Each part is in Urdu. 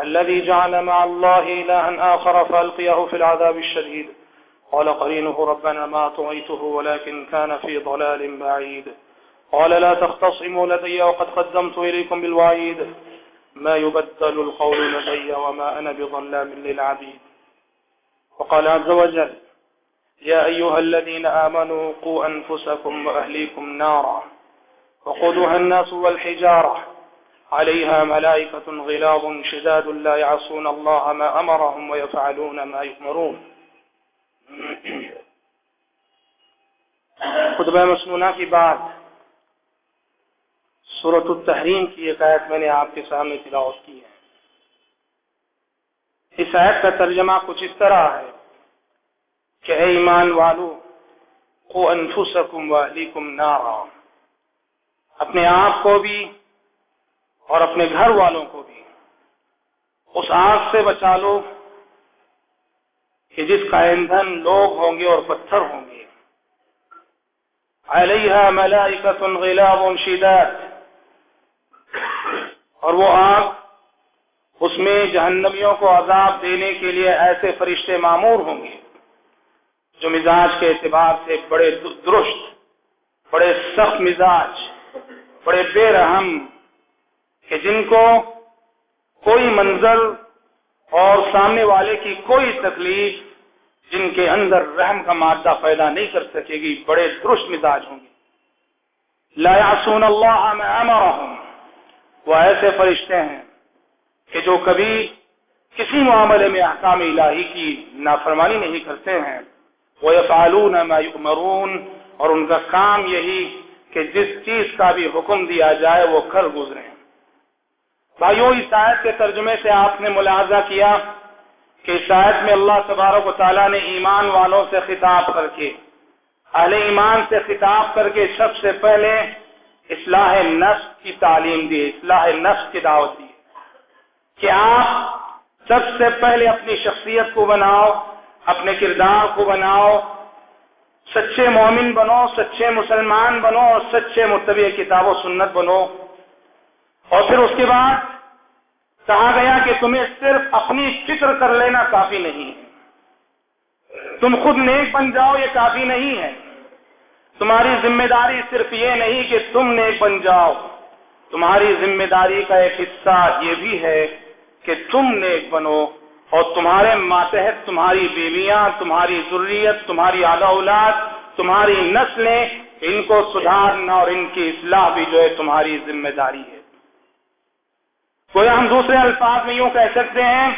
الذي جعل مع الله إلها آخر فألقيه في العذاب الشديد. قال قرينه ربنا ما طغيته ولكن كان في ضلال بعيد. قال لا تختصموا لدي وقد قدمت إليكم بالوعيد. ما يبدل القول لدي وما أنا بظلام للعبيد. وقال عز وجل يا أيها الذين آمنوا قوا أنفسكم وأهليكم نارا وقودها الناس والحجارة عليها ملائكة غلاظ شداد لا يعصون الله ما أمرهم ويفعلون ما يؤمرون. خطبہ مسنونہ کی بات صورت التحریم کی ایک آیت میں نے آپ کے سامنے تلاوت کی ہے۔ اس آیت کا ترجمہ کچھ اس طرح ہے کہ اے ایمان والو کو انفسکم واہلیکم نارا۔ اپنے آپ کو بھی اور اپنے گھر والوں کو بھی۔ اس آگ سے بچا لو کہ جس کا ایندھن لوگ ہوں گے اور پتھر ہوں گے۔ علیہ ملائکت غلاب شداد۔ اور وہ آگ اس میں جہنمیوں کو عذاب دینے کے لیے ایسے فرشتے معمور ہوں گے جو مزاج کے اعتبار سے بڑے درست، بڑے سخت مزاج، بڑے بے رحم کہ جن کو کوئی منظر اور سامنے والے کی کوئی تکلیف جن کے اندر رحم کا مادہ پیدا نہیں کر سکے گی، بڑے درست مزاج ہوں گے۔ لا يعصون اللہ میں امرهم وہ ایسے فرشتے ہیں کہ جو کبھی کسی معاملے میں احکام الہی کی نافرمانی نہیں کرتے ہیں۔ وہ یفعلون ما یؤمرون اور ان کا کام یہی کہ جس چیز کا بھی حکم دیا جائے وہ کر گزرے۔ بھائیوں اس آیت کے ترجمے سے آپ نے ملاحظہ کیا کہ اس آیت میں اللہ تبارک و تعالیٰ نے ایمان والوں سے خطاب کر کے، اہل ایمان سے خطاب کر کے سب سے پہلے اصلاح نفس کی تعلیم دی، اصلاح نفس کی دعوت دی۔ کہ آپ سب سے پہلے اپنی شخصیت کو بناؤ، اپنے کردار کو بناؤ، سچے مومن بنو، سچے مسلمان بنو، اور سچے متبع کتاب و سنت بنو۔ اور پھر اس کے بعد کہا گیا کہ تمہیں صرف اپنی فکر کر لینا کافی نہیں ہے۔ تم خود نیک بن جاؤ، یہ کافی نہیں ہے۔ تمہاری ذمہ داری صرف یہ نہیں کہ تم نیک بن جاؤ۔ تمہاری ذمہ داری کا ایک حصہ یہ بھی ہے کہ تم نیک بنو اور تمہارے ماتحت، تمہاری بیویاں، تمہاری ضروریت تمہاری اعلی اولاد، تمہاری نسلیں، ان کو سدھارنا اور ان کی اصلاح بھی جو ہے تمہاری ذمہ داری ہے۔ کوئی ہم دوسرے الفاظ میں یوں کہہ سکتے ہیں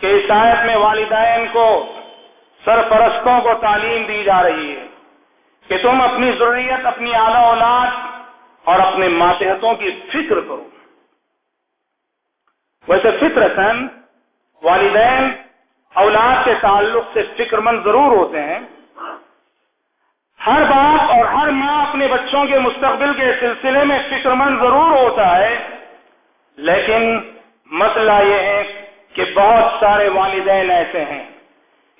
کہ اس آیت میں والدین کو سرپرستوں کو تعلیم دی جا رہی ہے کہ تم اپنی ضروریت، اپنی اعلی اولاد اور اپنے ماتحتوں کی فکر کرو۔ ویسے فطر سن والدین اولاد کے تعلق سے فکر مند ضرور ہوتے ہیں۔ ہر باپ اور ہر ماں اپنے بچوں کے مستقبل کے سلسلے میں فکر مند ضرور ہوتا ہے۔ لیکن مسئلہ یہ ہے کہ بہت سارے والدین ایسے ہیں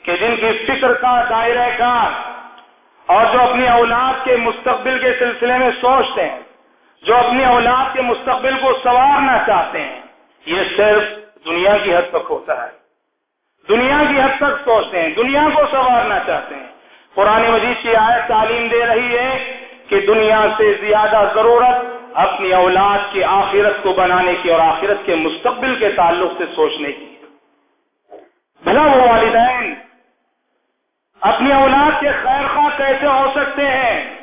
کہ جن کی فکر کا دائرہ کار اور جو اپنی اولاد کے مستقبل کے سلسلے میں سوچتے ہیں، جو اپنی اولاد کے مستقبل کو سنوارنا چاہتے ہیں، یہ صرف دنیا کی حد تک ہوتا ہے۔ دنیا کی حد تک سوچتے ہیں، دنیا کو سنوارنا چاہتے ہیں۔ قرآن مجید کی آیت تعلیم دے رہی ہے کہ دنیا سے زیادہ ضرورت اپنی اولاد کی آخرت کو بنانے کی اور آخرت کے مستقبل کے تعلق سے سوچنے کی۔ بھلا وہ والدین، اپنی اولاد کے خیر خواہ کیسے ہو سکتے ہیں؟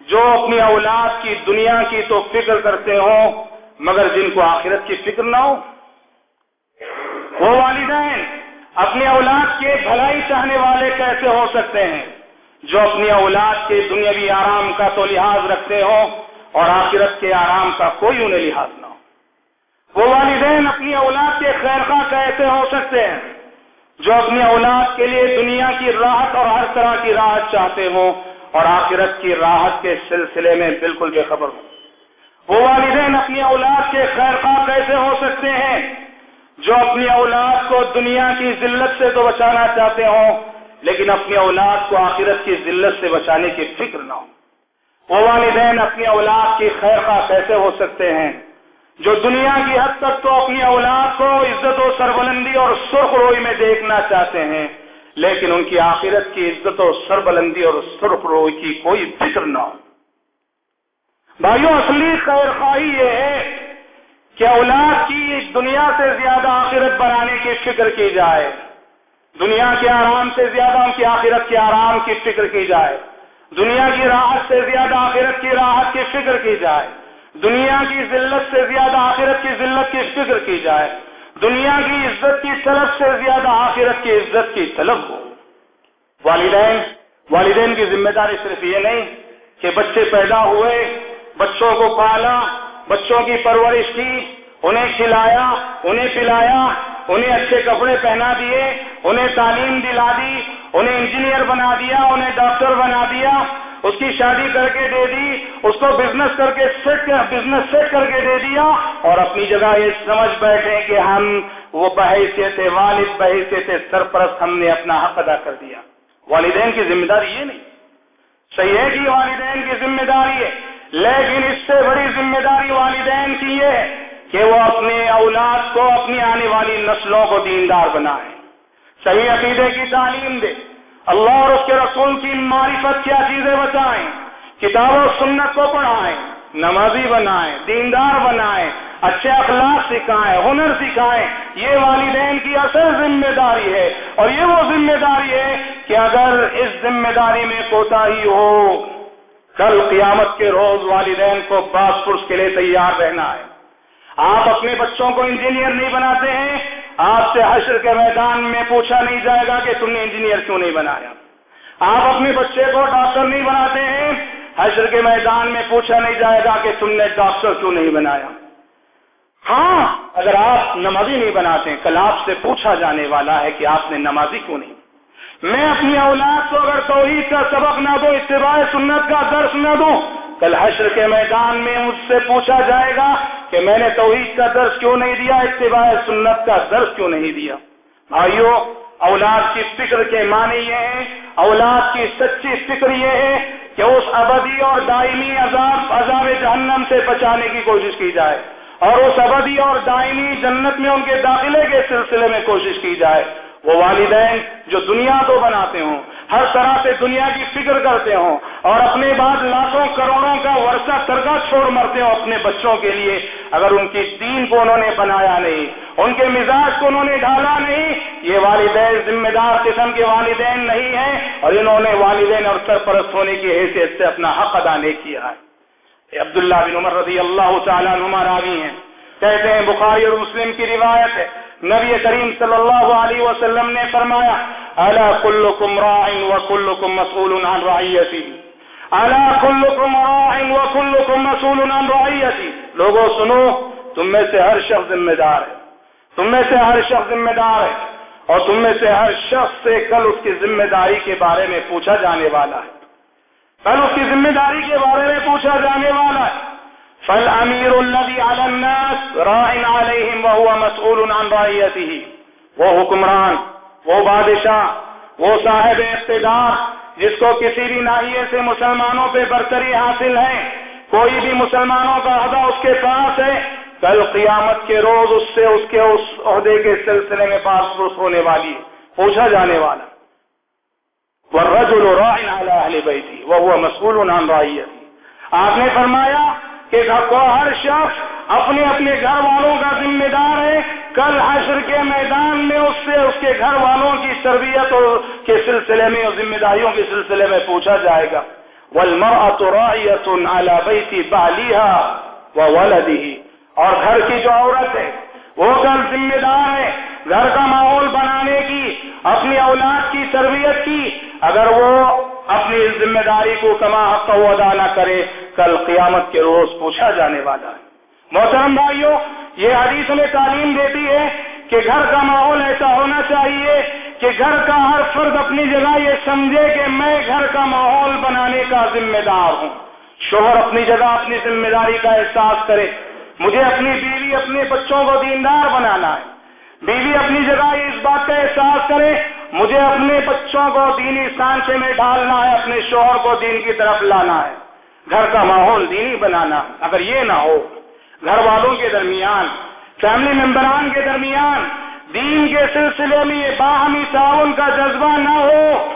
جو اپنی اولاد کی دنیا کی تو فکر کرتے ہوں، مگر جن کو آخرت کی فکر نہ ہو۔ وہ والدین، اپنی اولاد کے بھلائی چاہنے والے کیسے ہو سکتے ہیں؟ جو اپنی اولاد کے دنیاوی آرام کا تو لحاظ رکھتے ہوں اور آخرت کے آرام کا کوئی انہیں لحاظ نہ ہو۔ وہ والدین اپنی اولاد کے خیر خواہ کیسے ہو سکتے ہیں، جو اپنی اولاد کے لیے دنیا کی راحت اور ہر طرح کی راحت چاہتے ہوں اور آخرت کی راحت کے سلسلے میں بالکل بے خبر ہوں۔ وہ والدین اپنی اولاد کے خیر خواہ کیسے ہو سکتے ہیں، جو اپنی اولاد کو دنیا کی ذلت سے تو بچانا چاہتے ہوں، لیکن اپنی اولاد کو آخرت کی ذلت سے بچانے کی فکر نہ ہو وہ والدین اپنی اولاد کی خیر خواہ کیسے ہو سکتے ہیں؟ جو دنیا کی حد تک تو اپنی اولاد کو عزت و سربلندی اور سرخ روئی میں دیکھنا چاہتے ہیں، لیکن ان کی آخرت کی عزت و سربلندی اور سرخ روئی کی کوئی فکر نہ ہو۔ بھائیوں اصلی خیر خواہی یہ ہے کہ اولاد کی دنیا سے زیادہ آخرت بنانے کی فکر کی جائے۔ دنیا کے آرام سے زیادہ ان کی آخرت کے آرام کی فکر کی جائے۔ دنیا کی راحت سے زیادہ آخرت کی راحت کی فکر کی جائے۔ دنیا کی ذلت سے زیادہ آخرت کی ذلت کی فکر کی جائے۔ دنیا کی عزت کی طلب سے زیادہ آخرت کی عزت کی طلب ہو۔ والدین والدین کی ذمہ داری صرف یہ نہیں کہ بچے پیدا ہوئے، بچوں کو پالا، بچوں کی پرورش کی، انہیں کھلایا، انہیں پلایا انہیں اچھے کپڑے پہنا دیے، انہیں تعلیم دلا دی، انہیں انجینئر بنا دیا، انہیں ڈاکٹر بنا دیا، اس کی شادی کر کے دے دی، اس کو بزنس کر کے سیٹ بزنس سیٹ کر کے دے دیا اور اپنی جگہ یہ سمجھ بیٹھے کہ ہم وہ بحیثیت والد، بحیثیت سرپرست ہم نے اپنا حق ادا کر دیا۔ والدین کی ذمہ داری یہ نہیں۔ صحیح ہے کہ والدین کی ذمہ داری ہے، لیکن اس سے بڑی ذمہ داری والدین کی یہ ہے۔ کہ وہ اپنے اولاد کو اپنی آنے والی نسلوں کو دیندار بنائے۔ صحیح عقیدے کی تعلیم دے۔ اللہ اور اس کے رسول کی معرفت کیا چیزیں بتائیں۔ کتاب و سنت کو پڑھائیں، نمازی بنائیں، دیندار بنائیں، اچھے اخلاق سکھائیں، ہنر سکھائیں۔ یہ والدین کی اصل ذمہ داری ہے۔ اور یہ وہ ذمہ داری ہے کہ اگر اس ذمہ داری میں کوتا ہی ہو، کل قیامت کے روز والدین کو باس پرس کے لیے تیار رہنا ہے۔ آپ اپنے بچوں کو انجینئر نہیں بناتے ہیں، آپ سے حشر کے میدان میں پوچھا نہیں جائے گا کہ تم نے انجینئر کیوں نہیں بنایا۔ آپ اپنے بچے کو ڈاکٹر نہیں بناتے ہیں، حشر کے میدان میں پوچھا نہیں جائے گا کہ تم نے ڈاکٹر کیوں نہیں بنایا۔ ہاں اگر آپ نمازی نہیں بناتے کل آپ سے پوچھا جانے والا ہے کہ آپ نے نمازی کیوں نہیں۔ میں اپنی اولاد کو اگر توحید کا سبق نہ دو، اتباع سنت کا درس نہ دوں کل حشر کے میدان میں مجھ سے پوچھا جائے گا کہ میں نے توحید کا درس کیوں نہیں دیا، اتباع سنت کا درس کیوں نہیں دیا؟ بھائیو، اولاد کی فکر کے معنی یہ ہے اولاد کی سچی فکر یہ ہے کہ اس ابدی اور دائمی عذاب عذاب جہنم سے بچانے کی کوشش کی جائے اور اس ابدی اور دائمی جنت میں ان کے داخلے کے سلسلے میں کوشش کی جائے۔ وہ والدین جو دنیا کو بناتے ہوں، ہر طرح سے دنیا کی فکر کرتے ہوں اور اپنے بعد لاکھوں کروڑوں کا ورثہ ترکا چھوڑ مرتے ہوں اپنے بچوں کے لیے، اگر ان کی دین کو انہوں نے بنایا نہیں، ان کے مزاج کو انہوں نے ڈالا نہیں، یہ والدین ذمہ دار قسم کے والدین نہیں ہیں اور انہوں نے والدین اور سرپرست ہونے کی حیثیت سے اپنا حق ادا نہیں کیا ہے۔ عبداللہ بن عمر رضی اللہ تعالیٰ نما راوی ہیں۔ کہتے ہیں بخاری اور مسلم کی روایت ہے۔ نبی کریم صلی اللہ علیہ وسلم نے فرمایا، الا كلكم راع وكلكم مسؤول عن الا كلكم راع وكلكم مسؤول عن لوگوں سنو، تم میں سے ہر شخص ذمہ دار ہے، تم میں سے ہر شخص ذمہ دار ہے، اور تم میں سے ہر شخص سے کل اس کی ذمہ داری کے بارے میں پوچھا جانے والا ہے۔ کل اس کی ذمہ داری کے بارے میں پوچھا جانے والا ہے۔ فل امیر النبی الناس رائن علیہم وهو مسئول عن رعیته وہ حکمران، وہ بادشاہ، وہ صاحب اقتدار، جس کو کسی بھی ناحیے سے مسلمانوں پہ برتری حاصل ہے، کوئی بھی مسلمانوں کا عہدہ اس کے پاس ہے، کل قیامت کے روز اس سے اس کے اس عہدے کے سلسلے میں پاس ہونے والی پوچھا جانے والا۔ بیٹھی وہ وہ مسئول نام رائی آپ نے فرمایا کہ ہر شخص اپنے اپنے گھر والوں کا ذمہ دار ہے۔ کل حشر کے میدان میں اس سے اس کے گھر والوں کی تربیت کے سلسلے میں اور ذمہ داریوں کے سلسلے میں پوچھا جائے گا۔ اور گھر کی جو عورت ہے، وہ کل ذمہ دار ہے گھر کا ماحول بنانے کی، اپنی اولاد کی تربیت کی۔ اگر وہ اپنی ذمہ داری کو کما حق ادا نہ کرے کل قیامت کے روز پوچھا جانے والا ہے۔ محترم بھائیوں یہ حدیث میں تعلیم دیتی ہے کہ گھر کا ماحول ایسا ہونا چاہیے کہ گھر کا ہر فرد اپنی جگہ یہ سمجھے کہ میں گھر کا ماحول بنانے کا ذمہ دار ہوں۔ شوہر اپنی جگہ اپنی ذمہ داری کا احساس کرے۔ مجھے اپنی بیوی، اپنے بچوں کو دیندار بنانا ہے۔ بیوی اپنی جگہ اس بات کا احساس کرے، مجھے اپنے بچوں کو دینی سانچے میں ڈالنا ہے، اپنے شوہر کو دین کی طرف لانا ہے۔ گھر کا ماحول دینی بنانا اگر یہ نہ ہو، گھر والوں کے درمیان فیملی ممبران کے درمیان، دین کے سلسلے میں یہ باہمی تعاون کا جذبہ نہ ہو،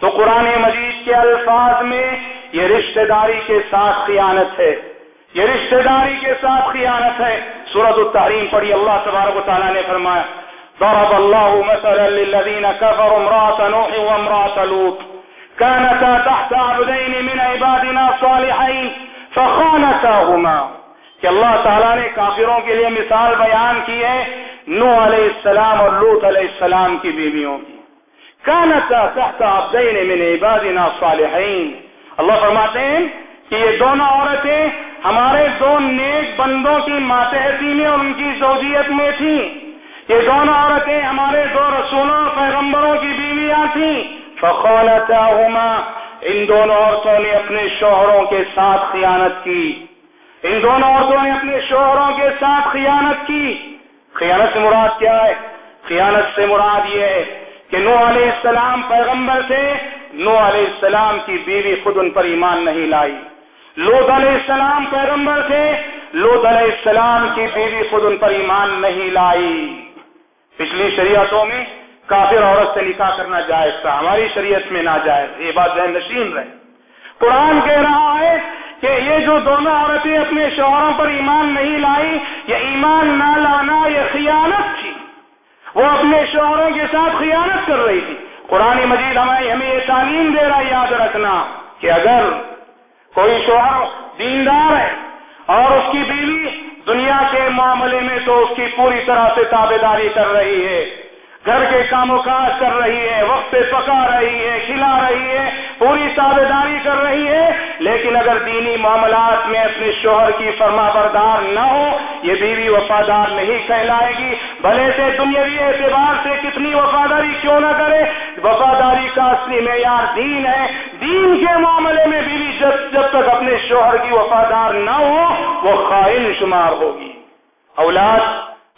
تو قرآن مجید کے الفاظ میں یہ رشتہ داری کے ساتھ خیانت ہے۔ یہ رشتہ داری کے ساتھ خیانت ہے۔ سورت التحریم پڑھی اللہ تبارک و تعالیٰ نے فرمایا، ضرب الله مثلا للذين كفروا امرأة نوح وامرأة لوط. كانتا تحت عبدين من عبادنا صالحين فخانتاهما۔ کہ اللہ تعالیٰ نے کافروں کے لیے مثال بیان کی ہے نو علیہ السلام اور لوت علیہ السلام کی بیویوں کی۔ کانتا تحت عبدین من عبادنا صالحین اللہ فرماتے ہیں کہ یہ دونوں عورتیں ہمارے دو نیک بندوں کی ماتحتی میں اور ان کی زوجیت میں تھیں۔ یہ دونوں عورتیں ہمارے دو رسولوں اور پیغمبروں کی بیویاں تھیں۔ فخونتاہما ان دونوں عورتوں نے اپنے شوہروں کے ساتھ خیانت کی۔ ان دونوں عورتوں نے اپنے شوہروں کے ساتھ خیانت کی۔ خیانت سے مراد کیا ہے؟ خیانت سے مراد یہ ہے کہ نو علیہ السلام پیغمبر تھے نو علیہ السلام کی بیوی خود ان پر ایمان نہیں لائی۔ لوت علیہ السلام پیغمبر تھے لوت علیہ السلام کی بیوی خود ان پر ایمان نہیں لائی۔ پچھلی شریعتوں میں کافر عورت سے نکاح کرنا جائز تھا، ہماری شریعت میں نہ جائز یہ بات ذہن نشین رہے۔ قرآن کہہ رہا ہے کہ یہ جو دونوں عورتیں اپنے شوہروں پر ایمان نہیں لائی، یہ ایمان نہ لانا، یہ خیانت تھی۔ وہ اپنے شوہروں کے ساتھ خیانت کر رہی تھی۔ قرآن مجید ہمیں ہمیں یہ تعلیم دے رہا یاد رکھنا کہ اگر کوئی شوہر دیندار ہے اور اس کی بیوی دنیا کے معاملے میں تو اس کی پوری طرح سے تابے داری کر رہی ہے۔ گھر کے کام و کاج کر رہی ہے، وقت پہ پکا رہی ہے، کھلا رہی ہے، پوری تابے داری کر رہی ہے۔ لیکن اگر دینی معاملات میں اپنے شوہر کی فرما بردار نہ ہو، یہ بیوی وفادار نہیں کہلائے گی۔ بھلے سے دنیاوی اعتبار سے کتنی وفاداری کیوں نہ کرے؟ وفاداری کا اصلی معیار دین ہے۔ دین کے معاملے میں بیوی جب جب تک اپنے شوہر کی وفادار نہ ہو، وہ خائن شمار ہوگی۔ اولاد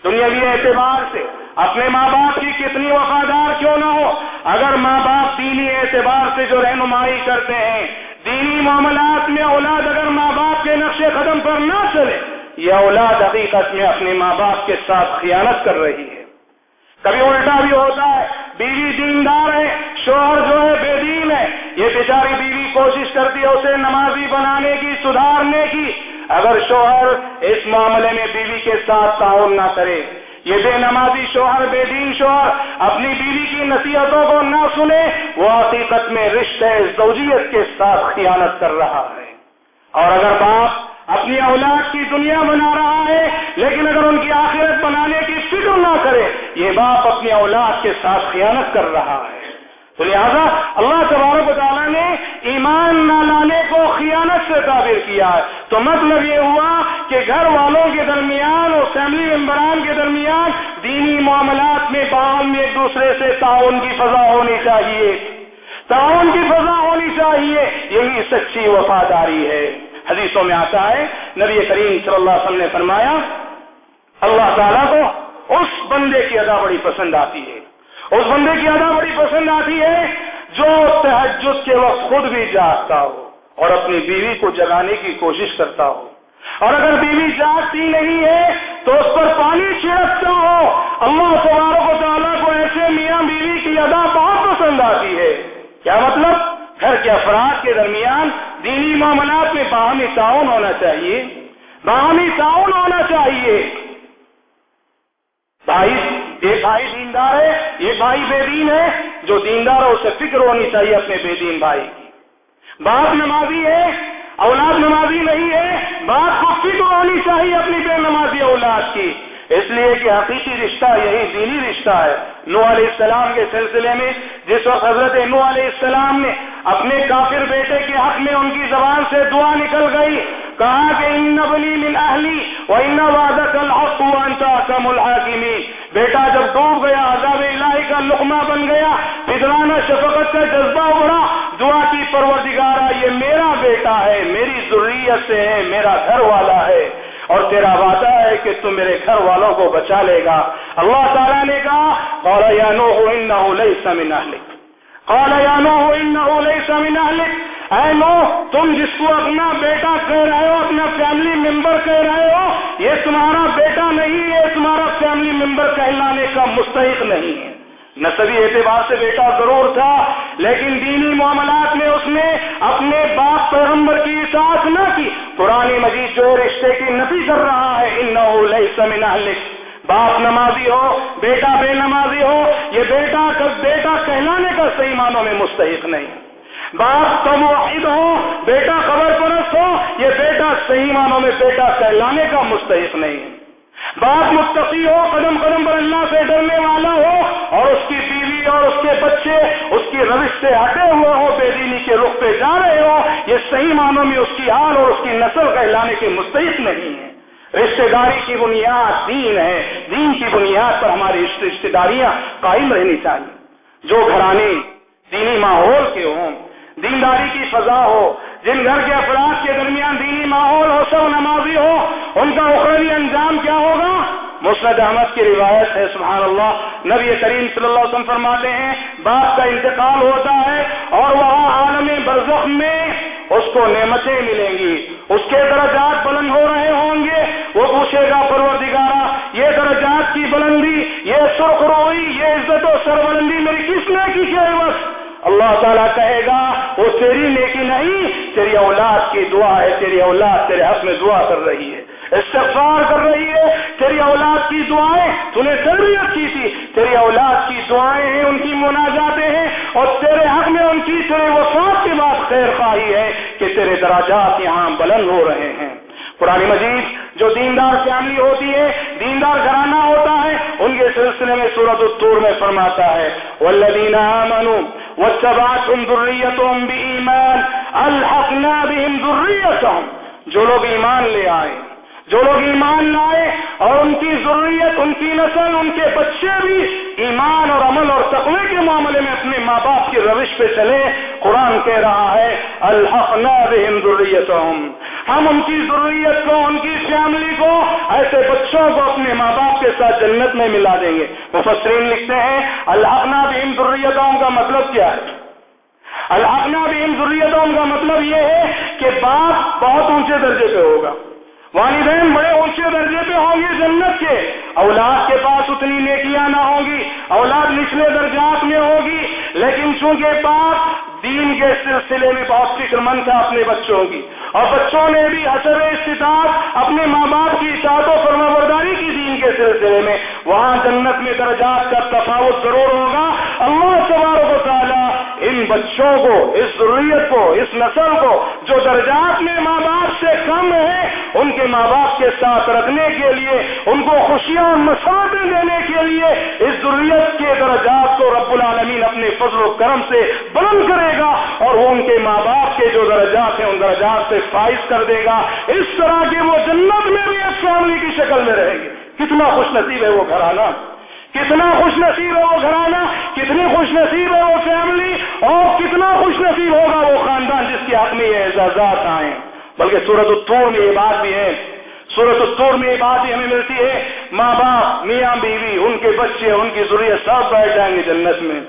دنیاوی اعتبار سے۔ اپنے ماں باپ کی کتنی وفادار کیوں نہ ہو؟ اگر ماں باپ دینی اعتبار سے جو رہنمائی کرتے ہیں، دینی معاملات میں اولاد اگر ماں باپ کے نقش قدم پر نہ چلے، یہ اولاد حقیقت میں اپنے ماں باپ کے ساتھ خیانت کر رہی ہے۔ کبھی الٹا بھی ہوتا ہے، بیوی دیندار ہے، شوہر جو ہے بے دین ہے، یہ بیچاری بیوی کوشش کرتی ہے اسے نمازی بنانے کی، سدھارنے کی۔ اگر شوہر اس معاملے میں بیوی کے ساتھ تعاون نہ کرے یہ بے نمازی شوہر، بے دین شوہر، اپنی بیوی کی نصیحتوں کو نہ سنے، وہ حقیقت میں رشتے زوجیت کے ساتھ خیانت کر رہا ہے۔ اور اگر باپ اپنی اولاد کی دنیا بنا رہا ہے، لیکن اگر ان کی آخرت بنانے کی فکر نہ کرے، یہ باپ اپنی اولاد کے ساتھ خیانت کر رہا ہے۔ تو لہٰذا اللہ تبارک و تعالیٰ نے ایمان نہ لانے کو خیانت سے تعبیر کیا ہے۔ تو مطلب یہ ہوا کہ گھر والوں کے درمیان اور فیملی ممبران کے درمیان دینی معاملات میں باہم ایک دوسرے سے تعاون کی فضا ہونی چاہیے۔ تعاون کی فضا ہونی چاہیے۔ یہی سچی وفاداری ہے۔ حدیثوں میں آتا ہے، نبی کریم صلی اللہ علیہ وسلم نے فرمایا، اللہ تعالیٰ کو اس بندے کی ادا بڑی پسند آتی ہے۔ اس بندے کی ادا بڑی پسند آتی ہے جو تحجد کے وقت خود بھی جاگتا ہو۔ اور اپنی بیوی کو جگانے کی کوشش کرتا ہو اور اگر بیوی جاگتی نہیں ہے تو اس پر پانی چھڑکتا ہو اللہ تبارک و تعالیٰ کو ایسے میاں بیوی کی ادا بہت پسند آتی ہے۔ کیا مطلب؟ گھر کے افراد کے درمیان دینی معاملات میں باہمی تعاون ہونا چاہیے۔ باہمی تعاون ہونا چاہیے۔ بھائی ایک بھائی دیندار ہے ایک بھائی بے دین ہے۔ جو دیندار ہے، اسے فکر ہونی چاہیے اپنے بے دین بھائی کی۔ باپ نمازی ہے، اولاد نمازی نہیں ہے، باپ کو فکر ہونی چاہیے اپنی بے نمازی اولاد کی۔ اس لیے کہ حقیقی رشتہ یہی دینی رشتہ ہے۔ نو علیہ السلام کے سلسلے میں جس وقت حضرت نو علیہ السلام نے اپنے کافر بیٹے کے حق میں ان کی زبان سے دعا نکل گئی، کہا کہ ان نبلی من اہلی و ان وعدک الحق وانت احکم الحاکمین۔ بیٹا، جب ڈوب گیا، عذاب الہی کا لقمہ بن گیا پدرانہ شفقت کا جذبہ اڑا دعا کی پروردگارہ یہ میرا بیٹا ہے، میری ضروریت سے ہے، میرا گھر والا ہے۔ اور تیرا وعدہ ہے کہ تم میرے گھر والوں کو بچا لے گا۔ اللہ تعالیٰ نے کہا، قال یا نوح انہو لیس من اہلک قال یا نوح انہو لیس من اہلک اے نوح، تم جس کو اپنا بیٹا کہہ رہے ہو، اپنا فیملی ممبر کہہ رہے ہو، یہ تمہارا بیٹا نہیں ہے، تمہارا فیملی ممبر کہلانے کا مستحق نہیں ہے۔ نصبی اعتبار سے بیٹا ضرور تھا، لیکن دینی معاملات میں اس نے اپنے باپ پیغمبر کی اطاعت نہ کی۔ پرانی مجید جو رشتے کی نفی کر رہا ہے۔ ان باپ نمازی ہو، بیٹا بے نمازی ہو، یہ بیٹا بیٹا کہلانے کا صحیح معنوں میں مستحق نہیں۔ باپ کم واحد ہو، بیٹا خبر پرست ہو، یہ بیٹا صحیح معنوں میں بیٹا کہلانے کا مستحق نہیں۔ باپ مستقی ہو، قدم قدم پر اللہ سے ڈرنے والا ہو، اور اس کی بیوی اور اس کے بچے، اس کی روش سے ہٹے ہوئے ہو، بے دینی کے رخ پہ جا رہے ہو، یہ صحیح معنوں میں اس کی حال اور اس کی نسل کہلانے کے مستحق نہیں ہے رشتے داری کی بنیاد دین ہے۔ دین کی بنیاد پر ہماری رشتے داریاں قائم رہنی چاہیے۔ جو گھرانے دینی ماحول کے ہوں دینداری کی فضا ہو، جن گھر کے افراد کے درمیان دینی ماحول ہو، سب نمازی ہو، ان کا اخروی انجام کیا ہوگا؟ مسند احمد کی روایت ہے سبحان اللہ نبی کریم صلی اللہ علیہ وسلم فرماتے ہیں، باپ کا انتقال ہوتا ہے اور وہاں عالم برزخ میں اس کو نعمتیں ملیں گی۔ اس کے درجات بلند ہو رہے ہوں گے۔ وہ پوچھے گا پروردگارا یہ درجات کی بلندی، یہ سرخ روئی، یہ عزت و سربلندی میری کس نے کی کیا بس؟ اللہ تعالیٰ کہے گا، وہ تیری نیکی نہیں، تیری اولاد کی دعا ہے، تیری اولاد تیرے حق میں دعا کر رہی ہے، استغفار کر رہی ہے، تیری اولاد کی دعائیں تو نے تربیت کی تھی، تیری اولاد کی دعائیں ہیں، ان کی مناجاتیں ہیں، اور تیرے حق میں ان کی تیرے وفات کے بعد خیر خواہی ہے کہ تیرے دراجات یہاں بلند ہو رہے ہیں۔ پرانی مجید جو دیندار فیملی ہوتی ہے، دیندار گھرانہ ہوتا ہے، ان کے سلسلے میں سورت الطور میں فرماتا ہے والذین آمنوا واتبعتهم ذریتهم بإیمان الحقنا بهم ذریتهم جو لوگ ایمان لے آئے جو لوگ ایمان لائے اور ان کی ضروریت، ان کی نسل، ان کے بچے بھی ایمان اور عمل اور تقوی کے معاملے میں اپنے ماں باپ کی روش پہ چلے، قرآن کہہ رہا ہے بہم ضروریت ہم ان کی ضروریت کو، ان کی فیملی کو، ایسے بچوں کو اپنے ماں باپ کے ساتھ جنت میں ملا دیں گے۔ مفسرین لکھتے ہیں، الحقنا بہم ضروریتوں کا مطلب کیا ہے؟ الحقنا بہم ضروریتوں کا مطلب یہ ہے کہ باپ بہت اونچے درجے پہ ہوگا۔ والدین بڑے اونچے درجے پہ ہوں گے جنت کے۔ اولاد کے پاس اتنی نیکیاں نہ ہوں گی، اولاد نچلے درجات میں ہوگی، لیکن چونکہ باپ دین کے سلسلے میں بہت فکر مند تھا اپنے بچوں کی، اور بچوں نے بھی حسر استطاعت اپنے ماں باپ کی اطاعت و فرما برداری کی دین کے سلسلے میں، وہاں جنت میں درجات کا تفاوت ضرور ہوگا۔ اللہ تبارک و تعالیٰ ان بچوں کو، اس ضروریت کو، اس نسل کو جو درجات میں ماں باپ سے کم ہے ان کے ماں باپ کے ساتھ رکھنے کے لیے، ان کو خوشیاں مساطیں دینے کے لیے اس ضروریت کے درجات کو رب العالمین اپنے فضل و کرم سے بلند کرے گا اور وہ ان کے ماں باپ کے جو درجات ہیں، ان درجات سے فائز کر دے گا۔ اس طرح کے وہ جنت میں بھی ایک فیملی کی شکل میں رہیں گے۔ کتنا خوش نصیب ہے وہ گھرانہ۔ کتنا خوش نصیب ہے وہ گھرانہ، کتنی خوش نصیب ہے وہ فیملی اور کتنا خوش نصیب ہوگا وہ خاندان جس کے حق میں یہ اعزازات آئیں۔ بلکہ سورت الطور میں یہ بات بھی ہے۔ سورت الطور میں یہ بات بھی ہمیں ملتی ہے۔ ماں باپ، میاں بیوی، ان کے بچے، ان کی ضروریت سب بیٹھ جائیں گے جنت میں۔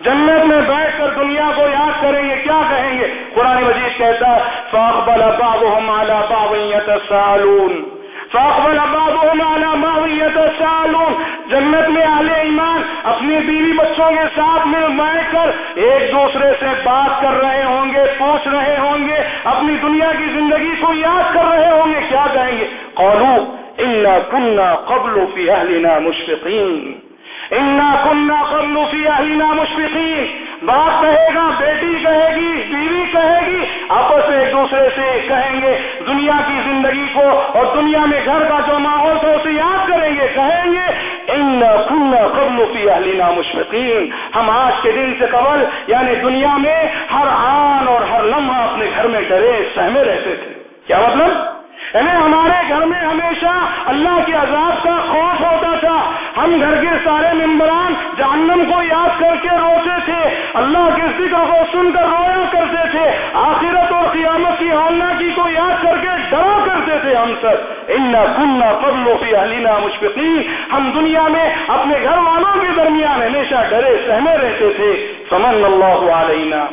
جنت میں بیٹھ کر دنیا کو یاد کریں گے، کیا کہیں گے؟ قرآن مجید کہتا ہے فاقبل بعضهم على بعض يتساءلون۔ فاقبل بعضهم على بعض سالوں جنت میں اہل ایمان اپنی بیوی بچوں کے ساتھ مل بیٹھ کر ایک دوسرے سے بات کر رہے ہوں گے، پوچھ رہے ہوں گے، اپنی دنیا کی زندگی کو یاد کر رہے ہوں گے، کیا کہیں گے؟ قولو انا كنا قبل في اهلنا مشفقين انا كنا قبل في اهلنا مشفقين۔ باپ کہے گا، بیٹی کہے گی، بیوی کہے گی، آپس میں ایک دوسرے سے کہیں گے، دنیا کی زندگی کو اور دنیا میں گھر کا جو ماحول تھا اسے یاد کریں گے، کہیں گے ان کن قبل فی اہلینا مشفقین ہم آج کے دن سے قبل یعنی دنیا میں ہر آن اور ہر لمحہ اپنے گھر میں ڈرے، سہمے رہتے تھے۔ کیا مطلب؟ یعنی ہمارے گھر میں ہمیشہ اللہ کے عذاب کا خوف ہوتا تھا۔ ہم گھر کے سارے ممبران جہنم کو یاد کر کے روتے تھے۔ اللہ کے ذکر کو سن کر رویا کرتے تھے۔ آخرت اور قیامت کی کی کو یاد کر کے ڈرا کرتے تھے ہم سب۔ ان کنہ قبل فی علینا مشفقی ہم دنیا میں اپنے گھر والوں کے درمیان ہمیشہ ڈرے، سہمے رہتے تھے۔ سمن اللہ علینا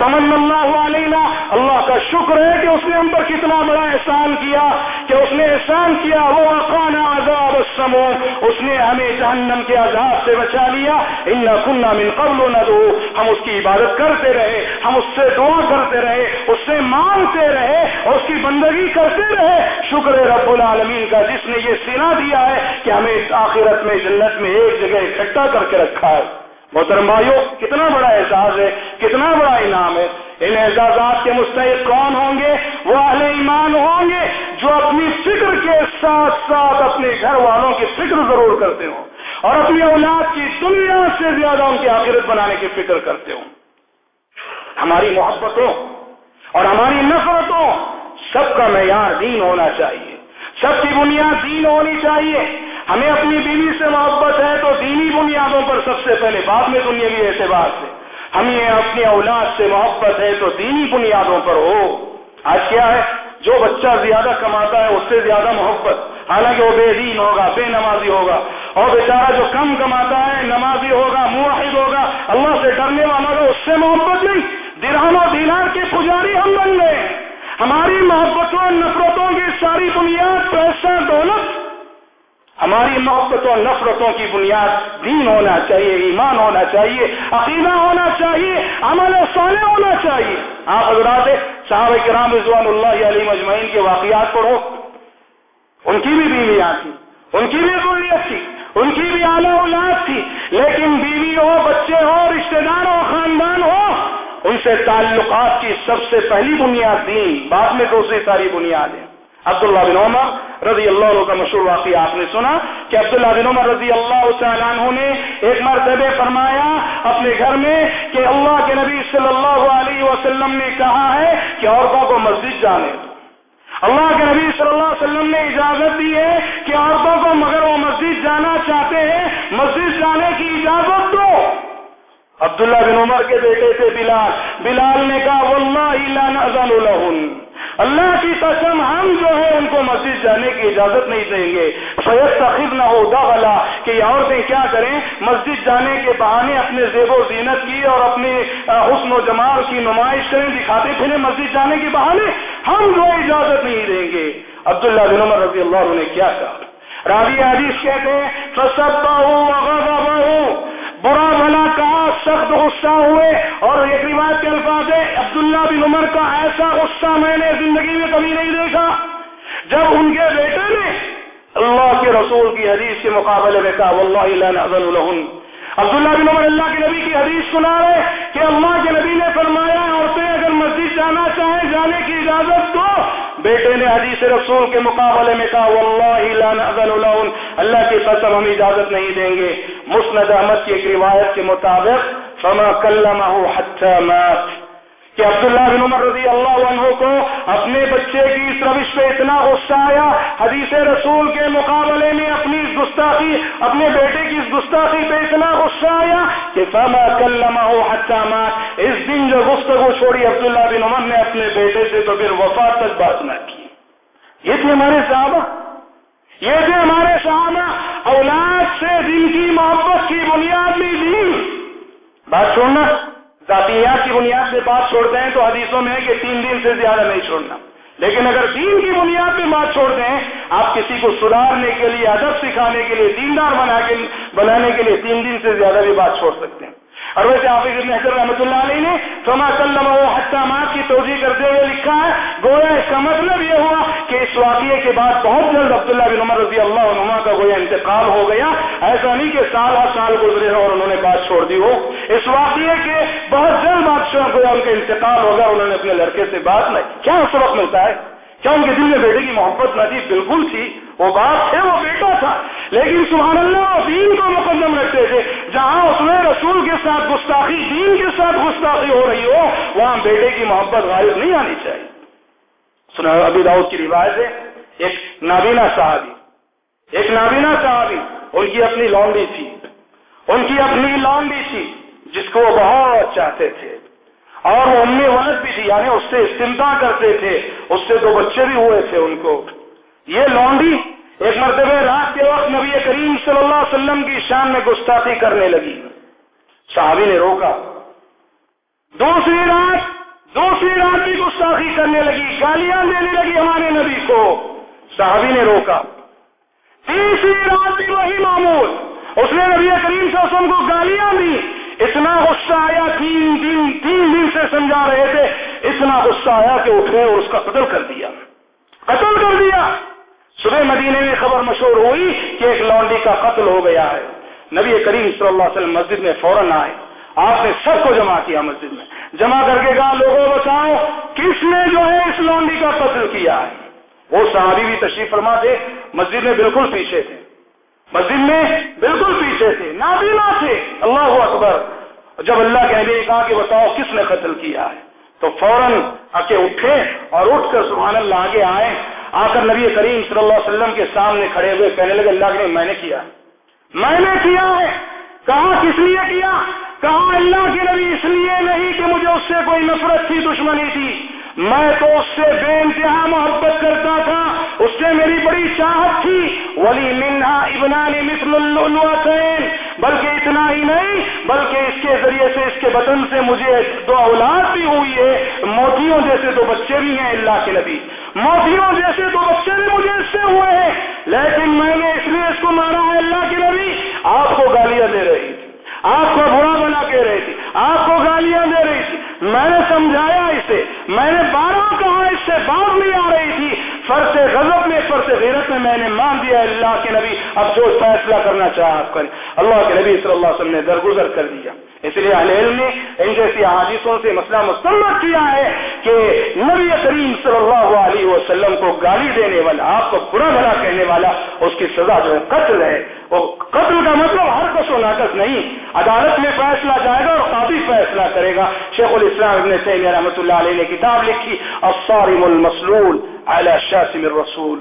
سمن اللہ علینا اللہ کا شکر ہے کہ اس نے ہم پر کتنا بڑا احسان کیا، کہ اس نے احسان کیا، وہ اقانا عذاب السمو اس نے ہمیں جہنم کے عذاب سے بچا لیا۔ ان کنہ من قبل ندو ہم اس کی عبادت کرتے رہے، ہم اس سے دعا کرتے رہے، اس سے مانگتے رہے، اور اس کی بندگی کرتے رہے۔ شکر رب العالمین کا، جس نے یہ سنا دیا ہے کہ ہمیں آخرت میں جنت میں ایک جگہ اکٹھا کر کے رکھا ہے۔ محترم بھائیو، کتنا بڑا احساس ہے، کتنا بڑا انعام ہے۔ ان اعزازات کے مستحق کون ہوں گے؟ وہ اہل ایمان ہوں گے جو اپنی فکر کے ساتھ ساتھ اپنے گھر والوں کی فکر ضرور کرتے ہوں اور اپنی اولاد کی دنیا سے زیادہ ان کی آخرت بنانے کی فکر کرتے ہوں۔ ہماری محبتوں اور ہماری نفرتوں، سب کا معیار دین ہونا چاہیے۔ سب کی بنیاد دین ہونی چاہیے۔ ہمیں اپنی بیوی سے محبت ہے تو دینی بنیادوں پر سب سے پہلے بعد میں دنیاوی اعتبار سے۔ ہمیں اپنی اولاد سے محبت ہے تو دینی بنیادوں پر ہو۔ آج کیا ہے؟ جو بچہ زیادہ کماتا ہے اس سے زیادہ محبت۔ حالانکہ وہ بے دین ہوگا، بے نمازی ہوگا۔ اور بیچارہ جو کم کماتا ہے، نمازی ہوگا، موحد ہوگا، اللہ سے ڈرنے والا ہوگا اس سے محبت نہیں۔ درہم و دینار کے پجاری ہم بن گئے۔ ہماری محبتوں، نفرتوں کی ساری بنیاد پیسہ دولت۔ ہماری محبتوں نفرتوں کی بنیاد دین ہونا چاہیے، ایمان ہونا چاہیے، عقیدہ ہونا چاہیے، عمل صالح ہونا چاہیے۔ آپ حضرات صاحب کرام رضوان اللہ علی مجمعین کے واقعات پڑھو۔ ان کی بھی بیویاں تھی ان کی بھی ضروریت تھی، ان کی بھی اعلیٰ اولاد تھی، لیکن بیوی ہو، بچے ہو رشتے دار ہو، خاندان ہو، ان سے تعلقات کی سب سے پہلی بنیاد دین، بعد میں دوسری ساری بنیاد ہے۔ عبداللہ بن عمر رضی اللہ عنہ کا مشہور واقعہ آپ نے سنا کہ عبداللہ بن عمر رضی اللہ تعالیٰ عنہ نے ایک مرتبہ فرمایا اپنے گھر میں کہ اللہ کے نبی صلی اللہ علیہ وسلم نے کہا ہے کہ عورتوں کو مسجد جانے اللہ کے نبی صلی اللہ علیہ وسلم نے اجازت دی ہے کہ عورتوں کو مگر وہ مسجد جانا چاہتے ہیں، مسجد جانے کی اجازت دو۔ عبداللہ بن عمر کے بیٹے تھے بلال۔ بلال نے کہا، واللہ لا نأذن لہن۔ اللہ کی قسم، ہم جو ہے ان کو مسجد جانے کی اجازت نہیں دیں گے۔ سید تخیر نہ ہو دا کہ یہ عورتیں کیا کریں؟ مسجد جانے کے بہانے اپنے زیب و زینت کی اور اپنے حسن و جمال کی نمائش کریں، دکھاتے پھریں مسجد جانے کے بہانے۔ ہم جو اجازت نہیں دیں گے۔ عبداللہ بن عمر رضی اللہ عنہ نے کیا کہا؟ راوی حدیث کہتے ہیں برا بھلا کہا، سخت غصہ ہوئے۔ اور ایک روایت کے الفاظ ہے عبداللہ بن عمر کا ایسا غصہ میں نے زندگی میں کبھی نہیں دیکھا۔ جب ان کے بیٹے نے اللہ کے رسول کی حدیث کے مقابلے میں کہا، واللہ لا نعذن لہن. عبداللہ بن عمر اللہ کے نبی کی حدیث سنا رہے کہ اللہ کے نبی نے فرمایا، عورتیں اگر مسجد جانا چاہیں، جانے کی اجازت دو۔ بیٹے نے حدیث رسول کے مقابلے میں کہا، واللہ اللہ کی قسم ہم اجازت نہیں دیں گے۔ مسند احمد کی ایک روایت کے مطابق، فما کلمہ حتی مات. کہ عبداللہ بن عمر رضی اللہ عنہ کو اپنے بچے کی اس روش پہ اتنا غصہ آیا، حدیث رسول کے مقابلے میں اپنی گستاخی، اپنے بیٹے کی اس گستاخی پہ اتنا غصہ آیا کہ فما کلمہ حتامات اس دن جو گفتگو چھوڑی عبداللہ بن عمر نے اپنے بیٹے سے تو پھر وفات تک بات نہ کی۔ یہ تھے ہمارے صحابہ۔ یہ تھے ہمارے صحابہ۔ اولاد سے دن کی محبت کی بنیاد بھی دین بات چھوڑنا۔ ذاتیات کی بنیاد سے بات چھوڑتے ہیں تو حدیثوں میں ہے کہ تین دن سے زیادہ نہیں چھوڑنا۔ لیکن اگر دین کی بنیاد پہ بات چھوڑ دیں، آپ کسی کو سدھارنے کے لیے، ادب سکھانے کے لیے، دیندار بنا کے بنانے کے لیے تین دن سے زیادہ بھی بات چھوڑ سکتے ہیں۔ اور ویسے حافظ ابن حضر رحمۃ اللہ علیہ نے فما سلم و حتامات کی توجہ کرتے ہوئے لکھا ہے، گویا اس کا مطلب یہ ہوا کہ اس واقعے کے بعد بہت جلد عبداللہ بن عمر رضی اللہ عنہ کا گویا انتقال ہو گیا۔ ایسا نہیں کہ سال ہر سال گزرے اور انہوں نے بات چھوڑ دی ہو۔ اس واقعے کے بہت جلد بادشاہ گویا ان کا انتقال ہو گیا، انہوں نے اپنے لڑکے سے بات نہیں۔ کیا سبق ملتا ہے؟ کیا ان کے دل میں بیٹے کی محبت نہ تھی؟ بالکل تھی۔ وہ باپ تھے، وہ بیٹا تھا۔ لیکن سبحان اللہ دین کو مقدم رکھتے تھے۔ جہاں اس میں رسول کے ساتھ گستاخی، دین کے ساتھ گستاخی ہو رہی ہو، وہاں بیٹے کی محبت غالب نہیں آنی چاہیے۔ سنا ابھی داؤد کی روایت ہے، ایک نابینا صاحبی ایک نابینا صاحبی ان کی اپنی لانڈی تھی۔ ان کی اپنی لانڈی تھی، جس کو وہ بہت چاہتے تھے۔ اور وہ امی ولد بھی تھی یعنی اس سے استمتا کرتے تھے۔ اس سے دو بچے بھی ہوئے تھے ان کو۔ یہ لونڈی ایک مرتبہ رات کے وقت نبی کریم صلی اللہ علیہ وسلم کی شان میں گستاخی کرنے لگی۔ صحابی نے روکا۔ دوسری رات دوسری رات بھی گستاخی کرنے لگی۔ گالیاں دینے لگی ہمارے نبی کو۔ صحابی نے روکا۔ تیسری رات بھی وہی معمول۔ اس نے نبی کریم صلی اللہ علیہ وسلم کو گالیاں دی اتنا غصہ آیا، تین دن تین دن سے سمجھا رہے تھے۔ اتنا غصہ آیا کہ اٹھے اور اس کا قتل کر دیا۔ قتل کر دیا۔ صبح مدینے میں خبر مشہور ہوئی کہ ایک لانڈی کا قتل ہو گیا ہے۔ نبی کریم صلی اللہ علیہ وسلم مسجد میں فوراً آئے۔ آپ نے سب کو جمع کیا مسجد میں۔ جمع کر کے کہا، لوگوں بتاؤ کس نے جو ہے اس لانڈی کا قتل کیا ہے؟ وہ صحابی بھی تشریف فرما تھے مسجد میں بالکل پیچھے تھے۔ مسجد میں بالکل پیچھے تھے، نابینا تھے۔ اللہ اکبر۔ جب اللہ کے نے کہا کہ بتاؤ کس نے قتل کیا ہے، تو فوراً آ کے اٹھے اور اٹھ کر سبحان اللہ آگے آئے۔ آ کر نبی کریم صلی اللہ علیہ وسلم کے سامنے کھڑے ہوئے کہنے لگے، اللہ کے میں نے کیا میں نے کیا ہے۔ کہا کس لیے کیا؟ کہا اللہ کے نبی اس لیے نہیں کہ مجھے اس سے کوئی نفرت تھی، دشمنی تھی۔ میں تو اس سے بے انتہا محبت کرتا تھا۔ اس سے میری بڑی چاہت تھی۔ ولی منہا ابنانی مثل الوسین بلکہ اتنا ہی نہیں، بلکہ اس کے ذریعے سے، اس کے بدن سے مجھے دو اولاد بھی ہوئی ہے۔ موتیوں جیسے دو بچے بھی ہیں اللہ کے نبی۔ موتیوں جیسے تو بچے بھی مجھے اس سے ہوئے ہیں۔ لیکن میں نے اس لیے اس کو مارا ہے اللہ کے نبی۔ آپ کو گالیاں دے رہی تھی۔ آپ کو برا بنا کہہ رہی تھی۔ آپ کو گالیاں دے رہی تھی۔ میں نے سمجھایا اسے۔ میں نے بارہ کہا، اس سے بات نہیں آ رہی تھی۔ فرض غضب میں، فرض غیرت میں میں نے مان دیا اللہ کے نبی۔ اب جو فیصلہ کرنا چاہا آپ کریں۔ اللہ کے نبی صلی اللہ علیہ وسلم نے درگزر کر دیا۔ اس لیے اہل علم نے ان جیسی حادثوں سے مسئلہ مستمت کیا ہے کہ نبی کریم صلی اللہ علیہ وسلم کو گالی دینے والا، آپ کو برا بھلا کہنے والا، اس کی سزا جو ہے قتل ہے۔ وہ قتل کا مطلب ہر کس و ناقص نہیں۔ عدالت میں فیصلہ جائے گا اور قاضی فیصلہ کرے گا۔ شیخ الاسلام ابن تیمیہ رحمۃ اللہ علیہ نے کتاب لکھی، الصارم المسلول۔ علی شاسم الرسول۔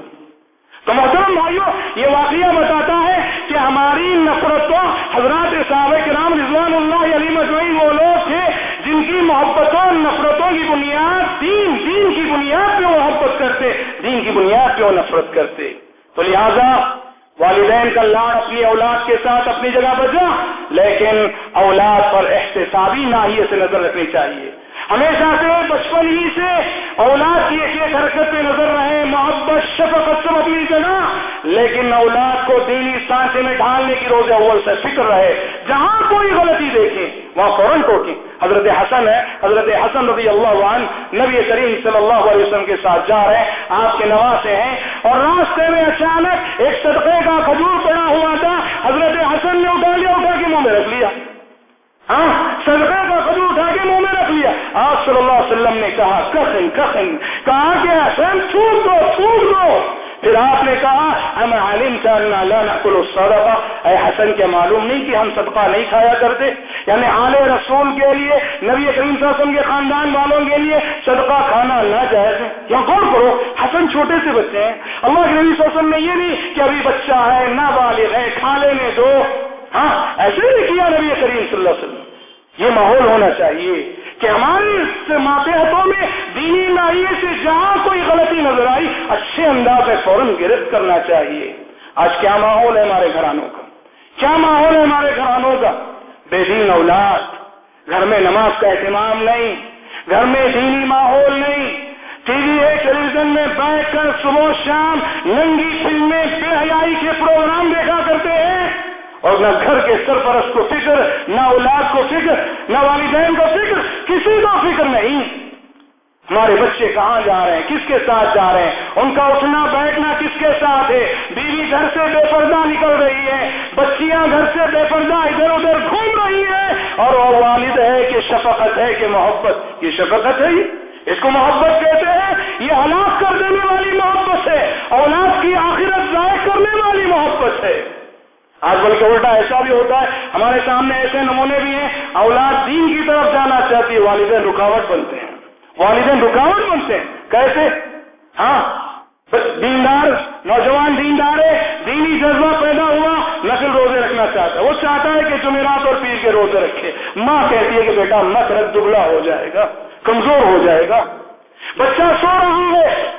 تو محترم بھائیو، یہ واقعہ بتاتا ہے کہ ہماری نفرتوں، حضرات صحابہ کرام رضوان اللہ علی مجمعین، وہ لوگ تھے جن کی محبتوں، نفرتوں کی بنیاد، دین دین کی بنیاد پہ وہ محبت کرتے، دین کی بنیاد پہ وہ نفرت کرتے۔ تو لہذا والدین کا لاڑ اپنی اولاد کے ساتھ اپنی جگہ بجا، لیکن اولاد پر احتسابی ناحیے سے نظر رکھنی چاہیے۔ ہمیشہ سے بچپن ہی سے اولاد کی ایک ایک حرکت پہ نظر رہے محبت، شفقت سب اپنی جگہ۔ لیکن اولاد کو دینی سانچے میں ڈھالنے کی روز اول سے فکر رہے۔ جہاں کوئی غلطی دیکھیں وہاں فوراً ٹوکیں حضرت حسن ہے، حضرت حسن رضی اللہ عنہ نبی کریم صلی اللہ علیہ وسلم کے ساتھ جا رہے ہیں۔ آپ کے نواسے ہیں اور راستے میں اچانک ایک صدقے کا کھجور پڑا ہوا تھا۔ حضرت حسن نے اٹھا لیا، اٹھا کے منہ میں رکھ لیا۔ ہاں؟ صدقے کا کھجور اٹھا کے منہ میں رکھ لیا۔ آپ صلی اللہ علیہ وسلم نے کہا کخن کخن کہا کہ حسن، چھوٹ دو چھوٹ دو۔ پھر آپ نے کہا، ہم عالم نقل الصدقہ. اے حسن کے معلوم نہیں کہ ہم صدقہ نہیں کھایا کرتے؟ یعنی آل رسول کے لیے، نبی کریم صلی اللہ علیہ وسلم کے خاندان والوں کے لیے صدقہ کھانا نہ جائز ہے۔ یا غور کرو، حسن چھوٹے سے بچے ہیں۔ اللہ کے نبی صلی اللہ علیہ وسلم نے یہ نہیں کہ ابھی بچہ ہے نہ بالغ ہے کھا لینے دو۔ ہاں؟ ایسے نہیں کیا نبی کریم صلی اللہ علیہ وسلم؟ یہ ماحول ہونا چاہیے کہ ہمارے ماتحتوں میں دینی نائیے سے جہاں کوئی غلطی نظر آئی، اچھے انداز میں فوراً گرفت کرنا چاہیے۔ آج کیا ماحول ہے ہمارے گھرانوں کا؟ کیا ماحول ہے ہمارے گھرانوں کا؟ بے دین اولاد، گھر میں نماز کا اہتمام نہیں، گھر میں دینی ماحول نہیں۔ ٹی وی ہے ٹیلی ویژن میں بیٹھ کر صبح شام ننگی فلمیں، بے حیائی کے پروگرام دیکھا کرتے ہیں۔ اور نہ گھر کے سرپرست کو فکر، نہ اولاد کو فکر، نہ والدین کو فکر، کسی کو فکر نہیں۔ ہمارے بچے کہاں جا رہے ہیں؟ کس کے ساتھ جا رہے ہیں؟ ان کا اٹھنا بیٹھنا کس کے ساتھ ہے؟ بیوی گھر سے بے پردہ نکل رہی ہے، بچیاں گھر سے بے پردہ ادھر ادھر گھوم رہی ہے اور وہ والد ہے کہ شفقت ہے کہ محبت، یہ شفقت ہے اس کو محبت کہتے ہیں، یہ ہلاک کر دینے والی محبت ہے۔ اولاد کی آخرت ضائع کرنے والی محبت ہے۔ آج بلکہ الٹا ایسا بھی ہوتا ہے، ہمارے سامنے ایسے نمونے بھی ہیں، اولاد دین کی طرف جانا چاہتی ہے، والدین رکاوٹ بنتے ہیں۔ والدین رکاوٹ بنتے ہیں، کیسے؟ ہاں دیندار، نوجوان دیندار ہے، دینی جذبہ پیدا ہوا نقل روزے رکھنا چاہتا ہے۔ وہ چاہتا ہے کہ جمعرات اور پیر کے روزے رکھے۔ ماں کہتی ہے کہ بیٹا مت رکھ، دبلا ہو جائے گا، کمزور ہو جائے گا۔ بچہ سو رہا ہے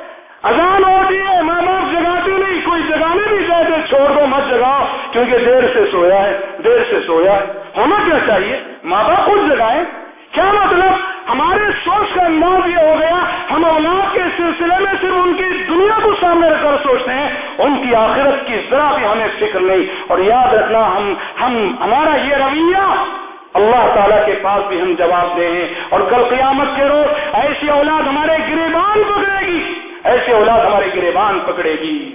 اذان ہوتی ہے ماں باپ جگاتے نہیں، کوئی جگانے بھی چاہتے چھوڑ دو، مت جگاؤ، کیونکہ دیر سے سویا ہے، دیر سے سویا ہے۔ ہونا کیا چاہیے؟ ماں باپ خود جگائیں۔ کیا مطلب؟ ہمارے سوچ کا انداز یہ ہو گیا، ہم اولاد کے سلسلے میں صرف ان کی دنیا کو سامنے رکھ کر سوچتے ہیں، ان کی آخرت کی ذرا بھی ہمیں فکر نہیں۔ اور یاد رکھنا، ہم ہم، ہمارا یہ رویہ اللہ تعالیٰ کے پاس بھی ہم جواب دیں ہیں۔ اور کل قیامت کے روز ایسی اولاد ہمارے گریبان پکڑے گی ایسے اولاد ہمارے گریبان پکڑے گی۔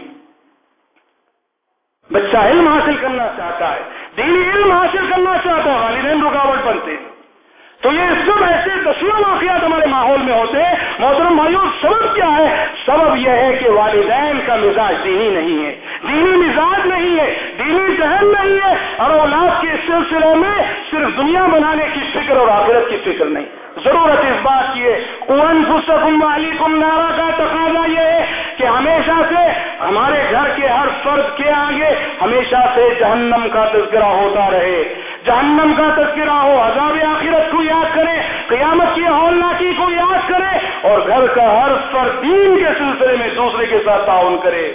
بچہ علم حاصل کرنا چاہتا ہے، دینی علم حاصل کرنا چاہتا ہے، والدین رکاوٹ بنتے ہیں۔ تو یہ سب ایسے دسیوں واقعات ہمارے ماحول میں ہوتے ہیں۔ محترم بھائیوں سبب کیا ہے؟ سبب یہ ہے کہ والدین کا مزاج دینی نہیں ہے۔ دینی مزاج نہیں ہے، دینی ذہن نہیں ہے۔ اور اولاد کے سلسلے میں صرف دنیا بنانے کی فکر اور آخرت کی فکر نہیں۔ ضرورت اس بات کی ہے۔ قن فسکم علیکم نارا کا تقاضا یہ ہے کہ ہمیشہ سے ہمارے گھر کے ہر فرد کے آگے ہمیشہ سے جہنم کا تذکرہ ہوتا رہے۔ جہنم کا تذکرہ ہو، عذاب آخرت کو یاد کرے قیامت کی ہولناکی کو یاد کرے اور گھر کا ہر فرد دین کے سلسلے میں دوسرے کے ساتھ تعاون کرے۔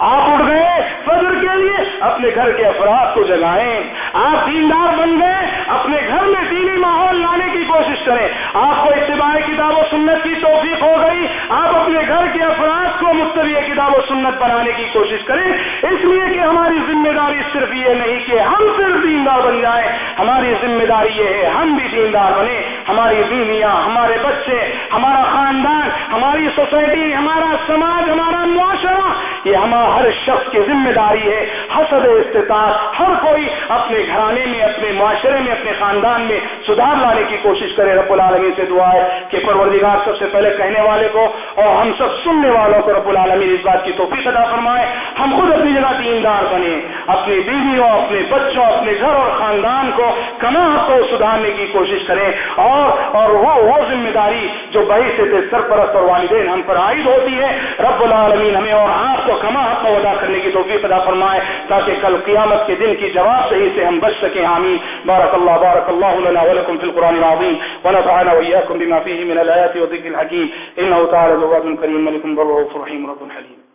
آپ اٹھ گئے، فجر کے لیے اپنے گھر کے افراد کو جگائیں۔ آپ دیندار بن گئے، اپنے گھر میں دینی ماحول لانے کی کوشش کریں۔ آپ کو اتباع کتاب و سنت کی توفیق ہو گئی۔ آپ اپنے گھر کے افراد کو مستوی کتاب و سنت بنانے کی کوشش کریں۔ اس لیے کہ ہماری ذمہ داری صرف یہ نہیں کہ ہم صرف دیندار بن جائیں، ہماری ذمہ داری یہ ہے، ہم بھی دیندار بنے ہماری بیویاں، ہمارے بچے، ہمارا خاندان، ہماری سوسائٹی، ہمارا سماج، ہمارا معاشرہ، یہ ہمارا ہر شخص کی ذمہ داری ہے، حسد استطاعت، ہر کوئی اپنے گھرانے میں، اپنے معاشرے میں، اپنے خاندان میں سدھار لانے کی کوشش کرے۔ رب العالمین سے دعا ہے کہ پروردگار سب سے پہلے کہنے والے کو اور ہم سب سننے والوں کو رب العالمین اس بات کی توفیق ادا فرمائے۔ ہم خود اپنی جگہ دیندار بنے اپنی بیویوں، اپنے بچوں، اپنے گھر اور خاندان کو کما کو سدھارنے کی کوشش کریں اور اور وہ وہ ذمہ داری جو بہی سے سرپرست اور والدین ہم پر عائد ہوتی ہے۔ رب العالمین ہمیں اور آپ کو کما حق کو ادا کرنے کی توفیق ادا فرمائے تاکہ کل قیامت کے دن کی جواب صحیح سے ہم بچ سکیں۔ آمین۔ بارک اللہ بارک اللہ لنا ولکم فی القرآن العظیم۔ ونفعنا وإياكم بما فيه من الآيات وذكر الحكيم إنه تعالى جواد كريم ملك بر رحيم رب حليم